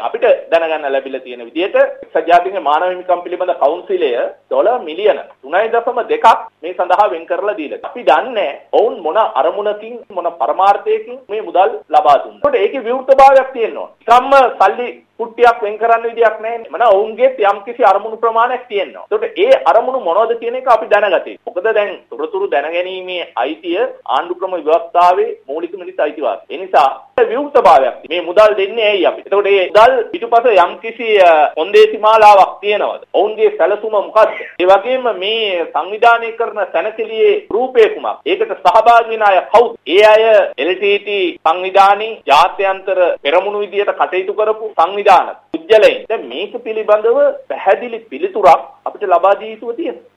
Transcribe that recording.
දැන් අපිට දැනගන්න ලැබිලා තියෙන විදිහට එක්සත් ජාතීන්ගේ මානව හිමිකම් පිළිබඳ කවුන්සිලය ඩොලර් මිලියන 3.2ක් මේ සඳහා වෙන් කරලා දීලා. අපි දන්නේ ඔවුන් මොන අරමුණකින් මොන පරමාර්ථයකින් මේ මුදල් ලබා දුන්නා. ඒකට ඒකේ විවෘතභාවයක් තියෙනවා. කම්ම සල්ලි කුට්ටියක් වෙන් කරන්න විදියක් නැහැ. මන ඔවුන්ගේ යම්කිසි අරමුණු ප්‍රමාණයක් තියෙනවා. ඒකට ඒ අරමුණු මොනවද කියන එක අපි දැනගතේ. මොකද දැන් තොරතුරු දැනගැනීමේ අයිතිය ආණ්ඩුක්‍රම ව්‍යවස්ථාවේ මූලික මිනිස් අයිතිවාසිකම්. ඒ නිසා විවෘතභාවයක් මේ මුදල් දෙන්නේ ඇයි අපි? එතකොට මේ මුදල් පිටුපස යම්කිසි කොන්දේසි මාලාවක් තියෙනවද? ඔවුන්ගේ සැලසුම මොකද්ද? ඒ වගේම මේ සංවිධානය කරන සැනසෙලියේ රූපේ කුමක්? ඒකට සහභාගී වෙන අය කවුද? ඒ අය LTT සංවිධානයේ ජාත්‍යන්තර පෙරමුණු විදියට කටයුතු කරපු සංවිධාන සංවිධාන පුජ්‍යලයින්. දැන් මේක පිළිබඳව පැහැදිලි පිළිතුරක් අපිට ලබා දී යුතුව තියෙනවා.